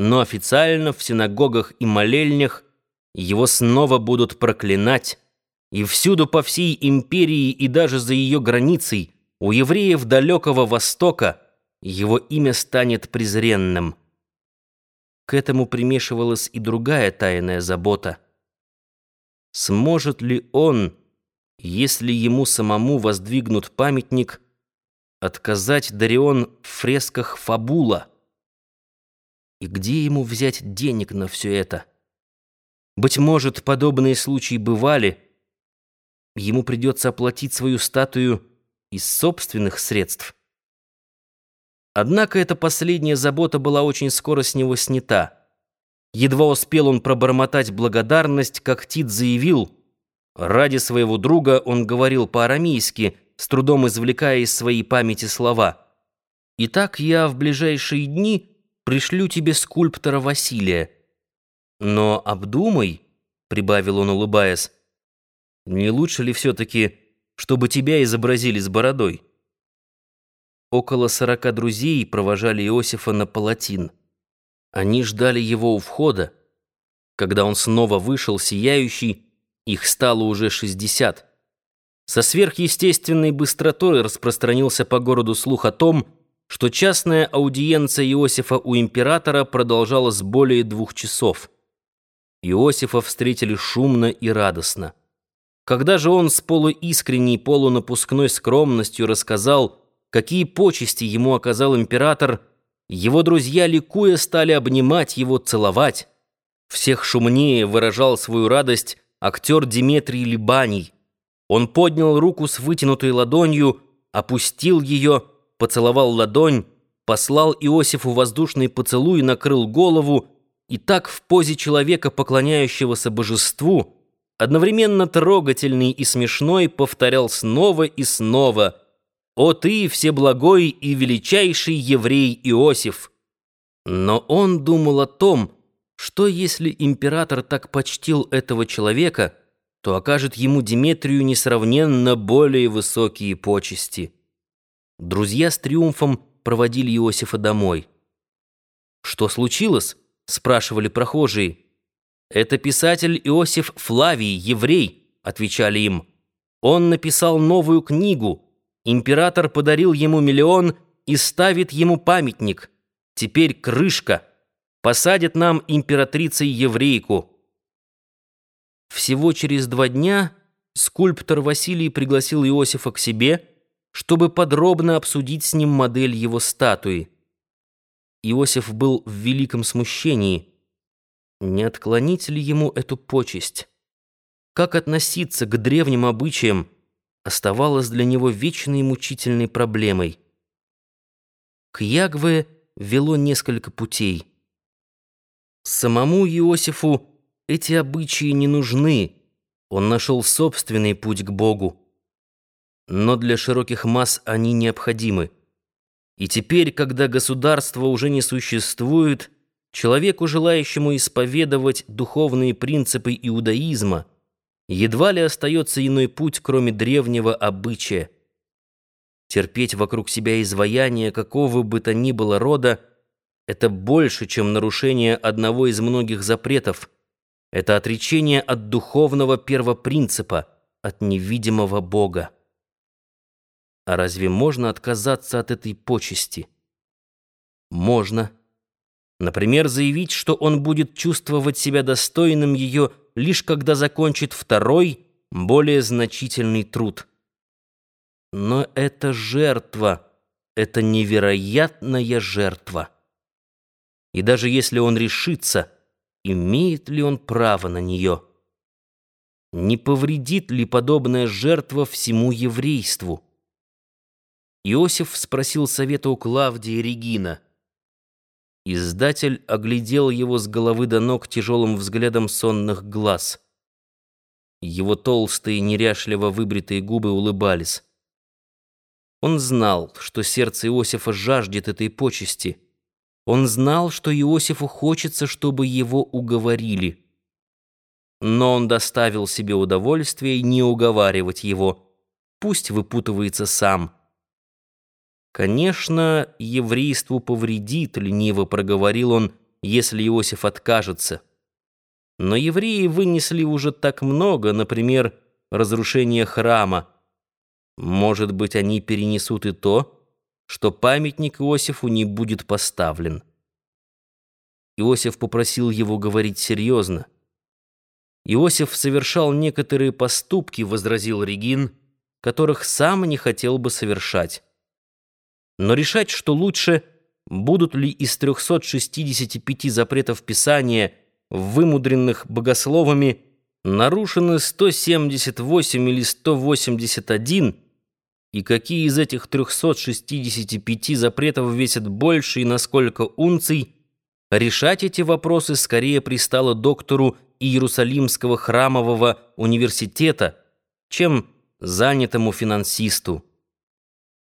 но официально в синагогах и молельнях его снова будут проклинать, и всюду по всей империи и даже за ее границей у евреев далекого Востока его имя станет презренным. К этому примешивалась и другая тайная забота. Сможет ли он, если ему самому воздвигнут памятник, отказать Дарион в фресках Фабула? И где ему взять денег на все это? Быть может, подобные случаи бывали. Ему придется оплатить свою статую из собственных средств. Однако эта последняя забота была очень скоро с него снята. Едва успел он пробормотать благодарность, как Тит заявил, ради своего друга он говорил по-арамейски, с трудом извлекая из своей памяти слова. «Итак, я в ближайшие дни...» пришлю тебе скульптора Василия. Но обдумай, — прибавил он, улыбаясь, — не лучше ли все-таки, чтобы тебя изобразили с бородой? Около сорока друзей провожали Иосифа на палатин. Они ждали его у входа. Когда он снова вышел, сияющий, их стало уже шестьдесят. Со сверхъестественной быстротой распространился по городу слух о том, что частная аудиенция Иосифа у императора продолжалась более двух часов. Иосифа встретили шумно и радостно. Когда же он с полуискренней, полунапускной скромностью рассказал, какие почести ему оказал император, его друзья, ликуя, стали обнимать его, целовать. Всех шумнее выражал свою радость актер Диметрий Либаний. Он поднял руку с вытянутой ладонью, опустил ее поцеловал ладонь, послал Иосифу воздушный поцелуй накрыл голову, и так в позе человека, поклоняющегося божеству, одновременно трогательный и смешной, повторял снова и снова «О ты, всеблагой и величайший еврей Иосиф!» Но он думал о том, что если император так почтил этого человека, то окажет ему Диметрию несравненно более высокие почести. Друзья с триумфом проводили Иосифа домой. «Что случилось?» — спрашивали прохожие. «Это писатель Иосиф Флавий, еврей», — отвечали им. «Он написал новую книгу. Император подарил ему миллион и ставит ему памятник. Теперь крышка. Посадит нам императрицей-еврейку». Всего через два дня скульптор Василий пригласил Иосифа к себе — чтобы подробно обсудить с ним модель его статуи. Иосиф был в великом смущении. Не отклонить ли ему эту почесть? Как относиться к древним обычаям оставалось для него вечной мучительной проблемой. К Ягве вело несколько путей. Самому Иосифу эти обычаи не нужны. Он нашел собственный путь к Богу но для широких масс они необходимы. И теперь, когда государство уже не существует, человеку, желающему исповедовать духовные принципы иудаизма, едва ли остается иной путь, кроме древнего обычая. Терпеть вокруг себя изваяние какого бы то ни было рода — это больше, чем нарушение одного из многих запретов. Это отречение от духовного первопринципа, от невидимого Бога. А разве можно отказаться от этой почести? Можно. Например, заявить, что он будет чувствовать себя достойным ее лишь когда закончит второй, более значительный труд. Но это жертва, это невероятная жертва. И даже если он решится, имеет ли он право на нее? Не повредит ли подобная жертва всему еврейству? Иосиф спросил совета у Клавдии Регина. Издатель оглядел его с головы до ног тяжелым взглядом сонных глаз. Его толстые, неряшливо выбритые губы улыбались. Он знал, что сердце Иосифа жаждет этой почести. Он знал, что Иосифу хочется, чтобы его уговорили. Но он доставил себе удовольствие не уговаривать его. Пусть выпутывается сам. Конечно, еврейству повредит, лениво проговорил он, если Иосиф откажется. Но евреи вынесли уже так много, например, разрушение храма. Может быть, они перенесут и то, что памятник Иосифу не будет поставлен. Иосиф попросил его говорить серьезно. Иосиф совершал некоторые поступки, возразил Регин, которых сам не хотел бы совершать. Но решать, что лучше, будут ли из 365 запретов Писания, вымудренных богословами, нарушены 178 или 181, и какие из этих 365 запретов весят больше и насколько унций, решать эти вопросы скорее пристало доктору Иерусалимского храмового университета, чем занятому финансисту.